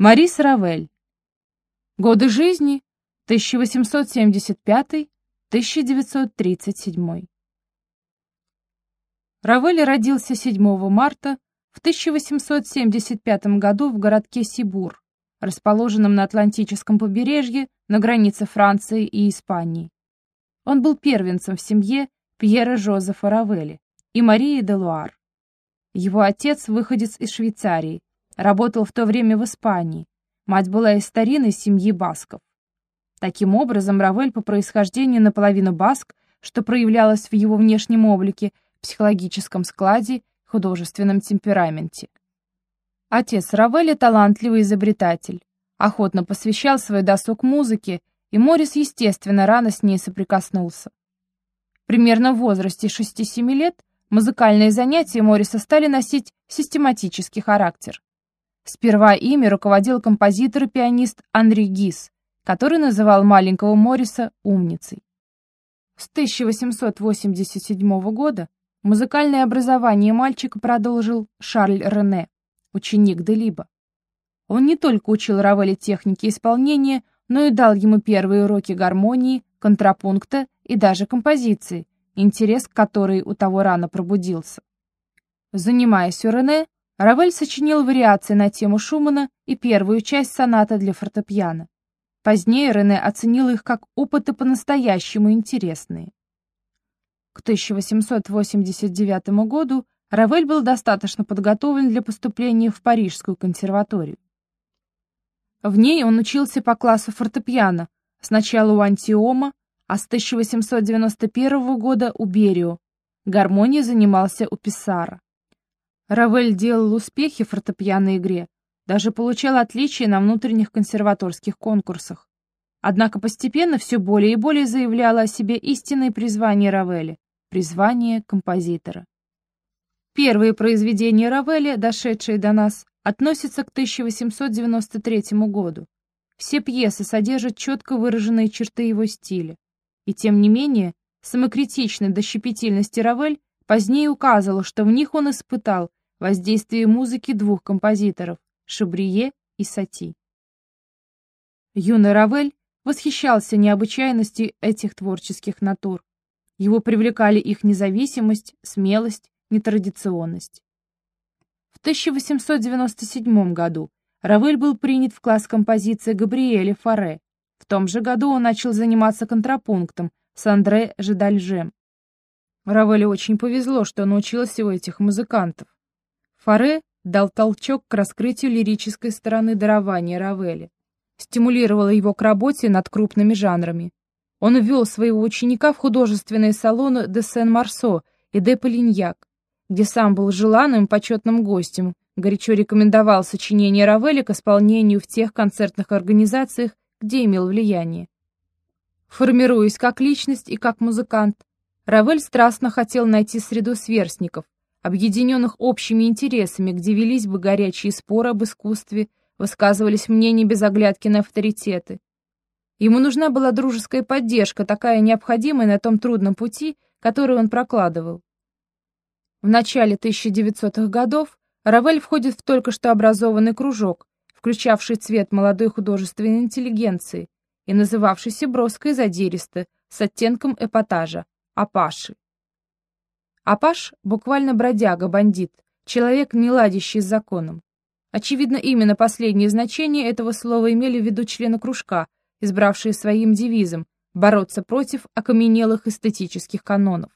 Марис Равель. Годы жизни 1875-1937. Равель родился 7 марта в 1875 году в городке Сибур, расположенном на Атлантическом побережье на границе Франции и Испании. Он был первенцем в семье Пьера Жозефа Равеля и Марии де Луар. Его отец, выходец из Швейцарии, работал в то время в Испании. Мать была из старинной семьи басков. Таким образом, Равель по происхождению наполовину баск, что проявлялось в его внешнем облике, психологическом складе, художественном темпераменте. Отец Равеля — талантливый изобретатель, охотно посвящал свой досуг музыке, и Морис, естественно, рано с ней соприкоснулся. Примерно в возрасте 6-7 лет музыкальные занятия Мориса стали носить систематический характер. Сперва ими руководил композитор и пианист Анри Гис, который называл маленького Морриса умницей. С 1887 года музыкальное образование мальчика продолжил Шарль Рене, ученик Делиба. Он не только учил Равеле технике исполнения, но и дал ему первые уроки гармонии, контрапункта и даже композиции, интерес к которой у того рано пробудился. Занимаясь у Рене, Равель сочинил вариации на тему Шумана и первую часть соната для фортепиано. Позднее Рене оценил их как опыты по-настоящему интересные. К 1889 году Равель был достаточно подготовлен для поступления в Парижскую консерваторию. В ней он учился по классу фортепиано, сначала у Антиома, а с 1891 года у Берио. Гармонией занимался у Писара. Равель делал успехи в фортепианной игре, даже получал отличия на внутренних консерваторских конкурсах. Однако постепенно все более и более заявляло о себе истинное призвание Равеля — призвание композитора. Первые произведения Равеля, дошедшие до нас, относятся к 1893 году. Все пьесы содержат четко выраженные черты его стиля. И тем не менее, самокритичный до щепетильности Равель позднее указывал, что в них он испытал воздействие музыки двух композиторов — Шабрие и Сати. Юный Равель восхищался необычайностью этих творческих натур. Его привлекали их независимость, смелость, нетрадиционность. В 1897 году Равель был принят в класс композиции Габриэля Фаре. В том же году он начал заниматься контрапунктом с Андре Жедальжем. Равелю очень повезло, что он учился у этих музыкантов. Фаре дал толчок к раскрытию лирической стороны дарования Равеля, стимулировала его к работе над крупными жанрами. Он ввел своего ученика в художественные салоны де Сен-Марсо и де Полиньяк, где сам был желанным почетным гостем, горячо рекомендовал сочинение Равеля к исполнению в тех концертных организациях, где имел влияние. Формируясь как личность и как музыкант, Равель страстно хотел найти среду сверстников, объединенных общими интересами, где велись бы горячие споры об искусстве, высказывались мнения без оглядки на авторитеты. Ему нужна была дружеская поддержка, такая необходимая на том трудном пути, который он прокладывал. В начале 1900-х годов Равель входит в только что образованный кружок, включавший цвет молодой художественной интеллигенции и называвшийся броско и задиристо, с оттенком эпатажа — Апаши. Апаш — буквально бродяга, бандит, человек, не ладящий с законом. Очевидно, именно последнее значение этого слова имели в виду члены кружка, избравшие своим девизом бороться против окаменелых эстетических канонов.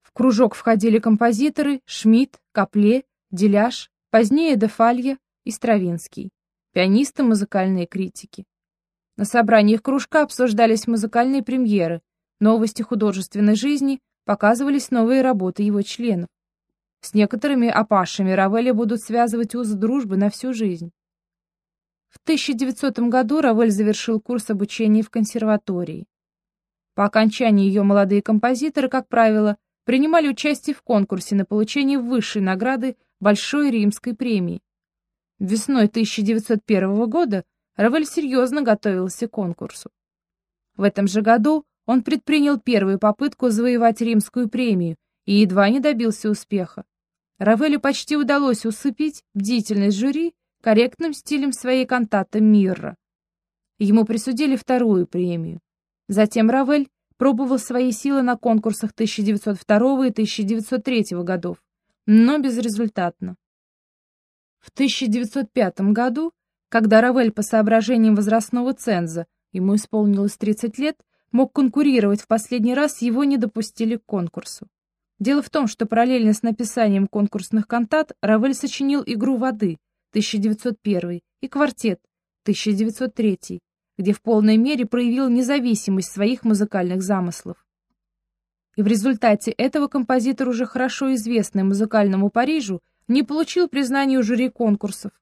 В кружок входили композиторы Шмидт, Капле, Деляш, позднее Дефалье и Стравинский, пианисты, музыкальные критики. На собраниях кружка обсуждались музыкальные премьеры, новости художественной жизни, показывались новые работы его членов. С некоторыми апашами Равеля будут связывать узы дружбы на всю жизнь. В 1900 году Равель завершил курс обучения в консерватории. По окончании ее молодые композиторы, как правило, принимали участие в конкурсе на получение высшей награды Большой Римской премии. Весной 1901 года Равель серьезно готовился к конкурсу. В этом же году он предпринял первую попытку завоевать римскую премию и едва не добился успеха. Равелю почти удалось усыпить бдительность жюри, корректным стилем своей кантаты «Мирра». Ему присудили вторую премию. Затем Равель пробовал свои силы на конкурсах 1902 и 1903 годов, но безрезультатно. В 1905 году, когда Равель по соображениям возрастного ценза, ему исполнилось 30 лет, мог конкурировать в последний раз, его не допустили к конкурсу. Дело в том, что параллельно с написанием конкурсных кантат Равель сочинил «Игру воды» 1901 и «Квартет» 1903, где в полной мере проявил независимость своих музыкальных замыслов. И в результате этого композитор, уже хорошо известный музыкальному Парижу, не получил признания у жюри конкурсов.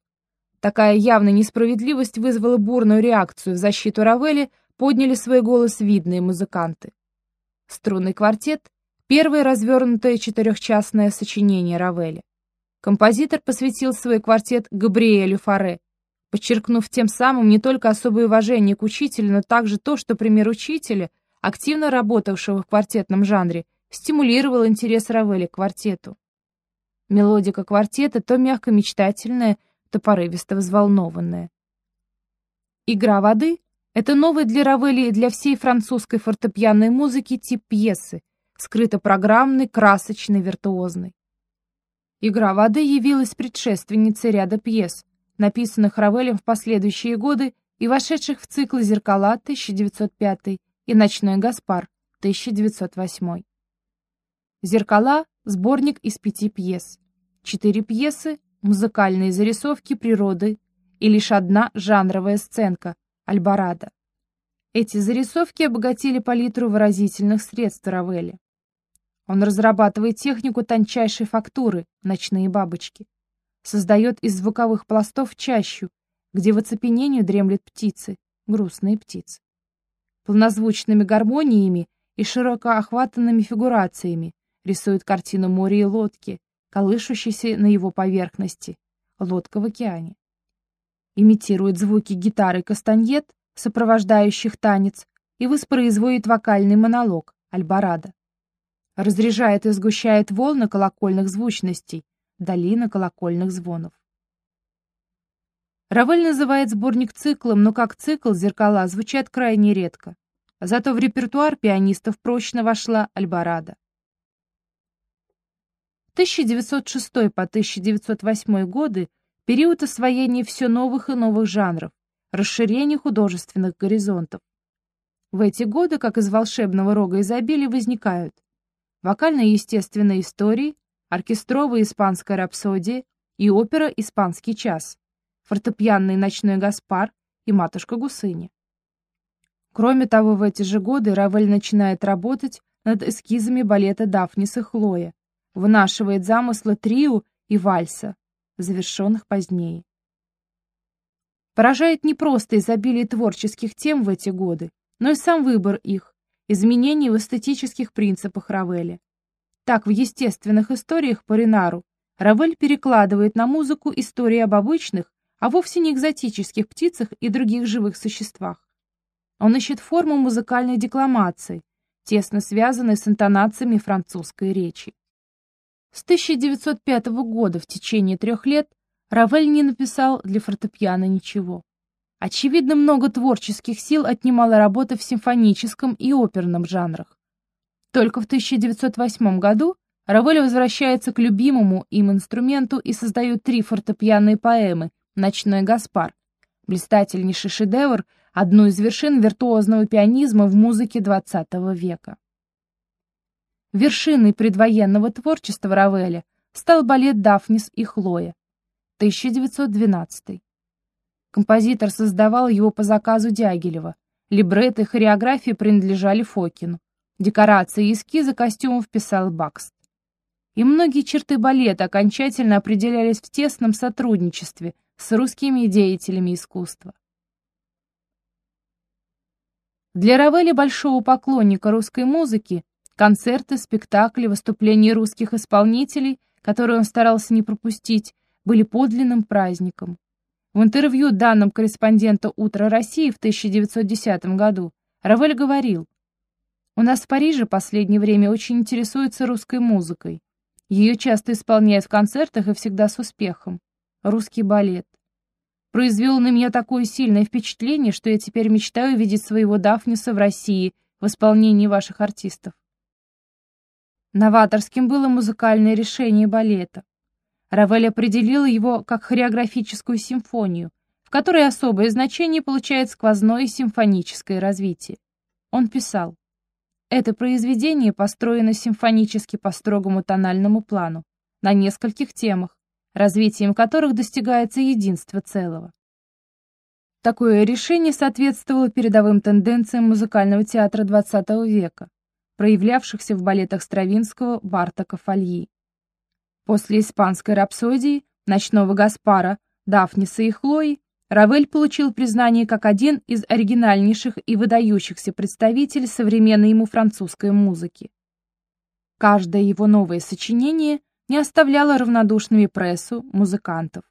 Такая явная несправедливость вызвала бурную реакцию в защиту Равеля, подняли свой голос видные музыканты. Струнный квартет Первое развернутое четырехчастное сочинение Равеля. Композитор посвятил свой квартет Габриэлю Фаре, подчеркнув тем самым не только особое уважение к учителю, но также то, что пример учителя, активно работавшего в квартетном жанре, стимулировал интерес Равеля к квартету. Мелодика квартета то мягко мечтательная, то порывисто взволнованная. «Игра воды» — это новый для Равеля и для всей французской фортепианной музыки тип пьесы — скрыто-программный, красочный, виртуозный. «Игра воды» явилась предшественницей ряда пьес, написанных Равелем в последующие годы и вошедших в цикл «Зеркала» 1905 и «Ночной Гаспар» 1908. «Зеркала» — сборник из пяти пьес. Четыре пьесы — музыкальные зарисовки природы и лишь одна жанровая сценка — «Альборадо». Эти зарисовки обогатили палитру выразительных средств Равеля. Он разрабатывает технику тончайшей фактуры, ночные бабочки. Создает из звуковых пластов чащу, где в оцепенении дремлют птицы, грустные птицы. Полнозвучными гармониями и широко охватанными фигурациями рисует картину моря и лодки, колышущейся на его поверхности, лодка в океане. Имитирует звуки гитары кастаньет, сопровождающих танец, и воспроизводит вокальный монолог «Альборадо» разряжает и сгущает волны колокольных звучностей, долина колокольных звонов. Равель называет сборник циклом, но как цикл зеркала звучат крайне редко. Зато в репертуар пианистов прочно вошла Альборадо. 1906 по 1908 годы – период освоения все новых и новых жанров, расширения художественных горизонтов. В эти годы, как из волшебного рога изобилия, возникают вокально-естественной истории, оркестровая испанская рапсодия и опера «Испанский час», фортепианный «Ночной Гаспар» и «Матушка Гусыня». Кроме того, в эти же годы Равель начинает работать над эскизами балета «Дафнис и Хлоя», вынашивает замыслы трио и вальса, завершенных позднее. Поражает не просто изобилие творческих тем в эти годы, но и сам выбор их, изменений в эстетических принципах Равеля. Так, в естественных историях по Ренару Равель перекладывает на музыку истории об обычных, а вовсе не экзотических птицах и других живых существах. Он ищет форму музыкальной декламации, тесно связанной с интонациями французской речи. С 1905 года в течение трех лет Равель не написал для фортепиано ничего. Очевидно, много творческих сил отнимала работа в симфоническом и оперном жанрах. Только в 1908 году Равель возвращается к любимому им инструменту и создает три фортепианные поэмы «Ночной Гаспар», блистательнейший шедевр, одну из вершин виртуозного пианизма в музыке XX века. Вершиной предвоенного творчества Равеля стал балет «Дафнис и Хлоя» 1912 Композитор создавал его по заказу Дягилева. Либретто и хореографии принадлежали Фокину. Декорации и эскизы костюмов писал Бакст. И многие черты балета окончательно определялись в тесном сотрудничестве с русскими деятелями искусства. Для Равеля, большого поклонника русской музыки, концерты, спектакли, выступления русских исполнителей, которые он старался не пропустить, были подлинным праздником. В интервью данным корреспондента «Утро России» в 1910 году Равель говорил, «У нас в Париже последнее время очень интересуются русской музыкой. Ее часто исполняют в концертах и всегда с успехом. Русский балет. произвел на меня такое сильное впечатление, что я теперь мечтаю видеть своего Дафниса в России в исполнении ваших артистов. Новаторским было музыкальное решение балета. Равель определил его как хореографическую симфонию, в которой особое значение получает сквозное симфоническое развитие. Он писал, «Это произведение построено симфонически по строгому тональному плану, на нескольких темах, развитием которых достигается единство целого. Такое решение соответствовало передовым тенденциям музыкального театра XX века, проявлявшихся в балетах Стравинского, Бартака, Фольи. После испанской рапсодии, ночного Гаспара, Дафниса и Хлои Равель получил признание как один из оригинальнейших и выдающихся представителей современной ему французской музыки. Каждое его новое сочинение не оставляло равнодушными прессу, музыкантов.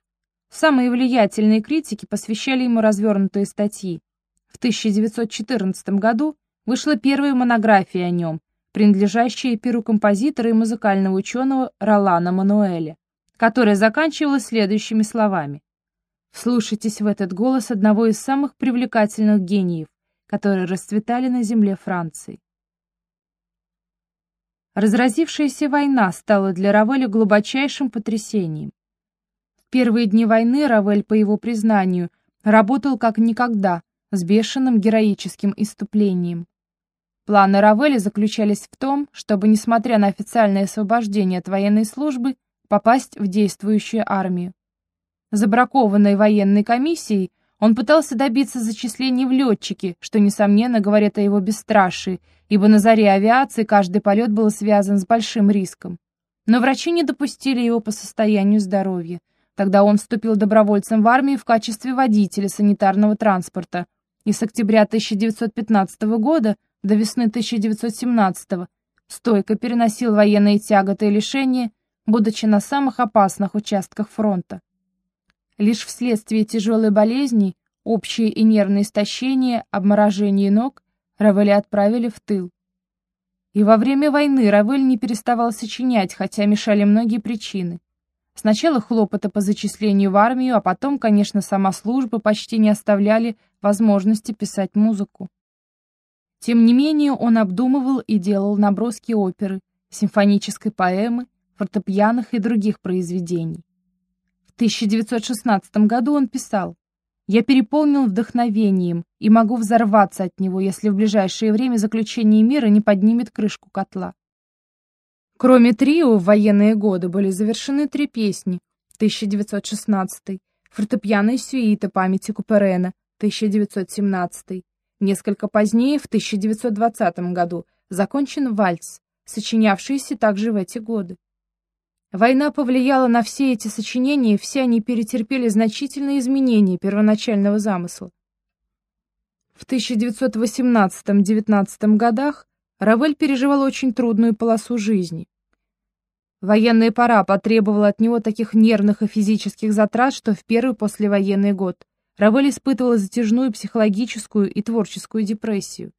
Самые влиятельные критики посвящали ему развернутые статьи. В 1914 году вышла первая монография о нем, принадлежащая перу композитора и музыкального ученого Ролана Мануэля, которая заканчивалась следующими словами. Вслушайтесь в этот голос одного из самых привлекательных гениев, которые расцветали на земле Франции. Разразившаяся война стала для Равеля глубочайшим потрясением. В первые дни войны Равель, по его признанию, работал как никогда, с бешеным героическим иступлением. Планы Равеля заключались в том, чтобы, несмотря на официальное освобождение от военной службы, попасть в действующую армию. Забракованной военной комиссией, он пытался добиться зачисления в летчики, что, несомненно, говорит о его бесстрашии, ибо на заре авиации каждый полет был связан с большим риском. Но врачи не допустили его по состоянию здоровья. Тогда он вступил добровольцем в армию в качестве водителя санитарного транспорта и с октября 1915 года до весны 1917 стойко переносил военные тяготы и лишения, будучи на самых опасных участках фронта. Лишь вследствие тяжелой болезни, общее и нервное истощение, обморожение ног Равеля отправили в тыл. И во время войны Равель не переставал сочинять, хотя мешали многие причины. Сначала хлопоты по зачислению в армию, а потом, конечно, сама служба почти не оставляли возможности писать музыку. Тем не менее, он обдумывал и делал наброски оперы, симфонической поэмы, фортепианных и других произведений. В 1916 году он писал «Я переполнил вдохновением и могу взорваться от него, если в ближайшее время заключение мира не поднимет крышку котла». Кроме трио, в военные годы были завершены три песни 1916, фортепианная сюита памяти Куперена 1917, несколько позднее, в 1920 году, закончен вальс, сочинявшийся также в эти годы. Война повлияла на все эти сочинения, и все они перетерпели значительные изменения первоначального замысла. В 1918-19 годах Равель переживал очень трудную полосу жизни. Военная пора потребовала от него таких нервных и физических затрат, что в первый послевоенный год Равель испытывал затяжную психологическую и творческую депрессию.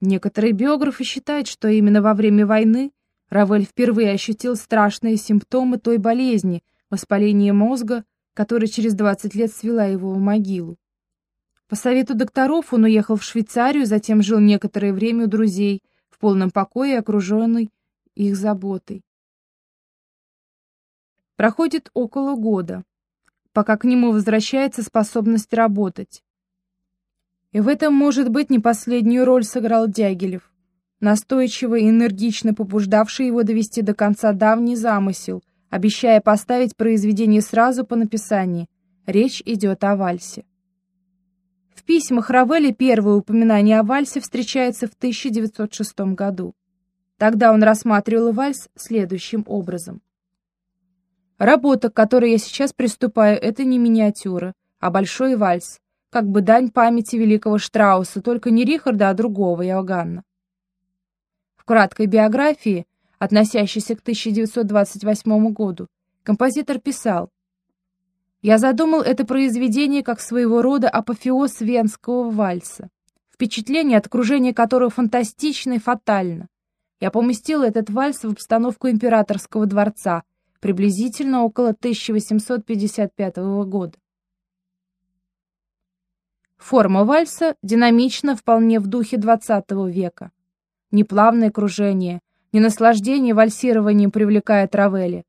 Некоторые биографы считают, что именно во время войны Равель впервые ощутил страшные симптомы той болезни, воспаления мозга, которая через 20 лет свела его в могилу. По совету докторов он уехал в Швейцарию, затем жил некоторое время у друзей, в полном покое, окруженный их заботой. Проходит около года, пока к нему возвращается способность работать. И в этом, может быть, не последнюю роль сыграл Дягилев настойчиво и энергично побуждавший его довести до конца давний замысел, обещая поставить произведение сразу по написании. Речь идет о вальсе. В письмах Равеля первое упоминание о вальсе встречается в 1906 году. Тогда он рассматривал вальс следующим образом. Работа, к которой я сейчас приступаю, это не миниатюра, а большой вальс, как бы дань памяти великого Штрауса, только не Рихарда, а другого, Иоганна краткой биографии, относящейся к 1928 году, композитор писал «Я задумал это произведение как своего рода апофеоз венского вальса, впечатление от окружения которого фантастично и фатально. Я поместил этот вальс в обстановку императорского дворца, приблизительно около 1855 года. Форма вальса динамична вполне в духе XX века. Ни плавное кружение, ни наслаждение вальсированием привлекает Равели.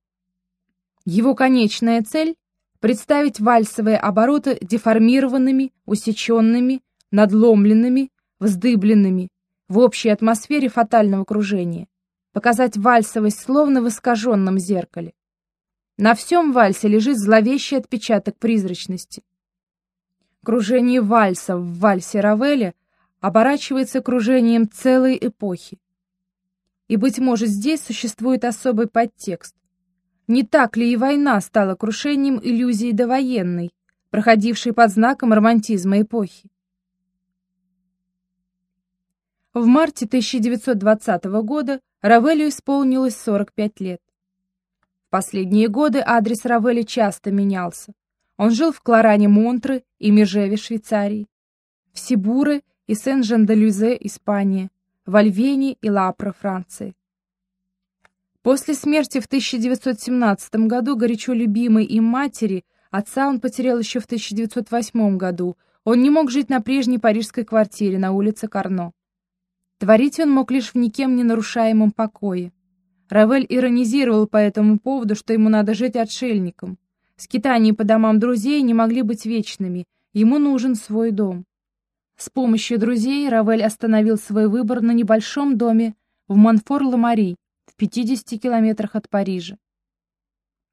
Его конечная цель — представить вальсовые обороты деформированными, усеченными, надломленными, вздыбленными, в общей атмосфере фатального кружения, показать вальсовость словно в искаженном зеркале. На всем вальсе лежит зловещий отпечаток призрачности. Кружение вальса в вальсе Равеля оборачивается кружением целой эпохи. И, быть может, здесь существует особый подтекст. Не так ли и война стала крушением иллюзии довоенной, проходившей под знаком романтизма эпохи? В марте 1920 года Равелю исполнилось 45 лет. В последние годы адрес Равеля часто менялся. Он жил в Кларане Монтры и Межеве, Швейцарии, в Сибуре и Сен-Жан-де-Люзе, Испания, в Альвене и Лапро, Франции. После смерти в 1917 году горячо любимой им матери, отца он потерял еще в 1908 году, он не мог жить на прежней парижской квартире на улице Карно. Творить он мог лишь в никем не нарушаемом покое. Равель иронизировал по этому поводу, что ему надо жить отшельником. Скитания по домам друзей не могли быть вечными, ему нужен свой дом. С помощью друзей Равель остановил свой выбор на небольшом доме в Монфор-л'Амори, в 50 километрах от Парижа.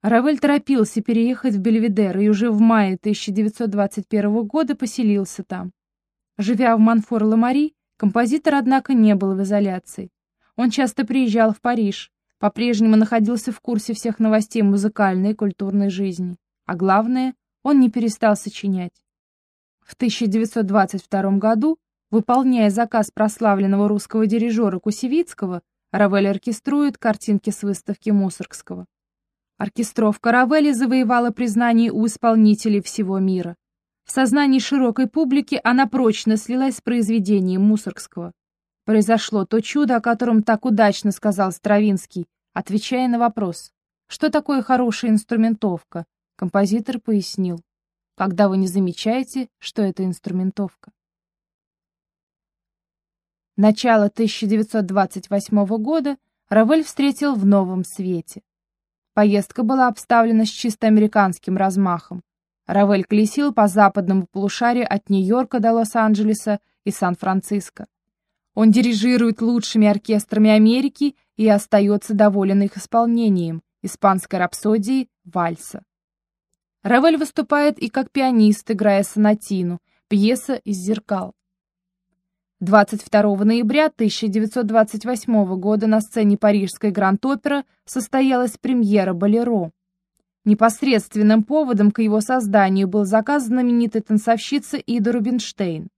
Равель торопился переехать в Бельведер и уже в мае 1921 года поселился там. Живя в Монфор-л'Амори, Композитор, однако, не был в изоляции. Он часто приезжал в Париж, по-прежнему находился в курсе всех новостей музыкальной и культурной жизни. А главное, он не перестал сочинять. В 1922 году, выполняя заказ прославленного русского дирижера Кусевицкого, Равель оркеструет картинки с выставки Мусоргского. Оркестровка Равели завоевала признание у исполнителей всего мира. В сознании широкой публики она прочно слилась с произведением Мусоргского. Произошло то чудо, о котором так удачно сказал Стравинский, отвечая на вопрос, что такое хорошая инструментовка, композитор пояснил, когда вы не замечаете, что это инструментовка. Начало 1928 года Равель встретил в новом свете. Поездка была обставлена с чисто американским размахом. Равель колесил по западному полушарию от Нью-Йорка до Лос-Анджелеса и Сан-Франциско. Он дирижирует лучшими оркестрами Америки и остается доволен их исполнением испанской рапсодии «Вальса». Равель выступает и как пианист, играя сонатину, пьеса из зеркал. 22 ноября 1928 года на сцене Парижской Гранд-Опера состоялась премьера «Болеро», Непосредственным поводом к его созданию был заказ знаменитой танцовщицы Иды Рубинштейн.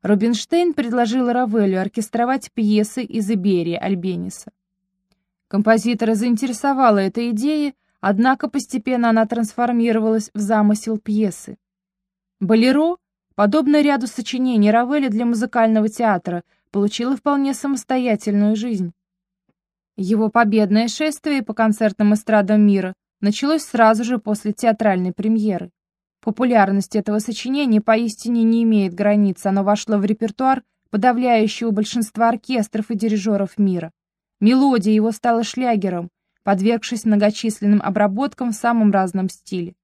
Рубинштейн предложил Равелю оркестровать пьесы из Иберии Альбениса. Композитора заинтересовала эта идея, однако постепенно она трансформировалась в замысел пьесы. «Болеро», подобно ряду сочинений Равеля для музыкального театра, получило вполне самостоятельную жизнь. Его победное шествие по концертным эстрадам мира началось сразу же после театральной премьеры. Популярность этого сочинения поистине не имеет границ, оно вошло в репертуар подавляющего большинства оркестров и дирижеров мира. Мелодия его стала шлягером, подвергшись многочисленным обработкам в самом разном стиле.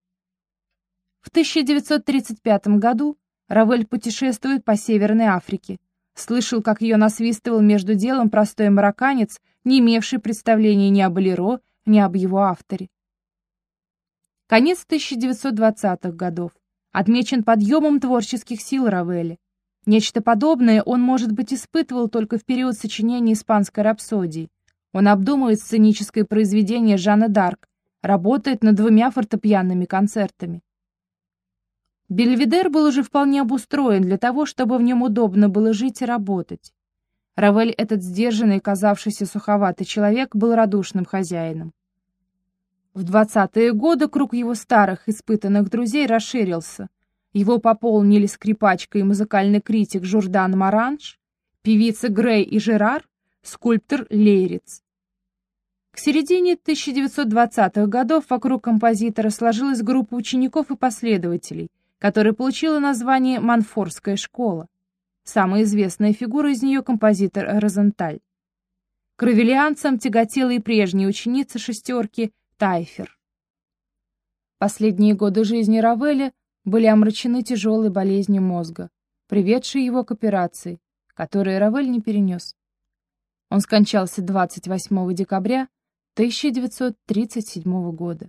В 1935 году Равель путешествует по Северной Африке. Слышал, как ее насвистывал между делом простой марокканец, не имевший представления ни о болеро, ни об его авторе. Конец 1920-х годов отмечен подъемом творческих сил Равеля. Нечто подобное он, может быть, испытывал только в период сочинения испанской рапсодии. Он обдумывает сценическое произведение Жанны Дарк, работает над двумя фортепианными концертами. Бельведер был уже вполне обустроен для того, чтобы в нем удобно было жить и работать. Равель, этот сдержанный, казавшийся суховатый человек, был радушным хозяином. В двадцатые годы круг его старых, испытанных друзей расширился. Его пополнили скрипачка и музыкальный критик Журдан Маранж, певицы Грей и Жерар, скульптор Лейриц. К середине 1920-х годов вокруг композитора сложилась группа учеников и последователей, которая получила название «Манфорская школа». Самая известная фигура из нее — композитор Розенталь. К равелианцам тяготела и прежняя ученица шестерки Тайфер. Последние годы жизни Равеля были омрачены тяжелой болезнью мозга, приведшей его к операции, которую Равель не перенес. Он скончался 28 декабря 1937 года.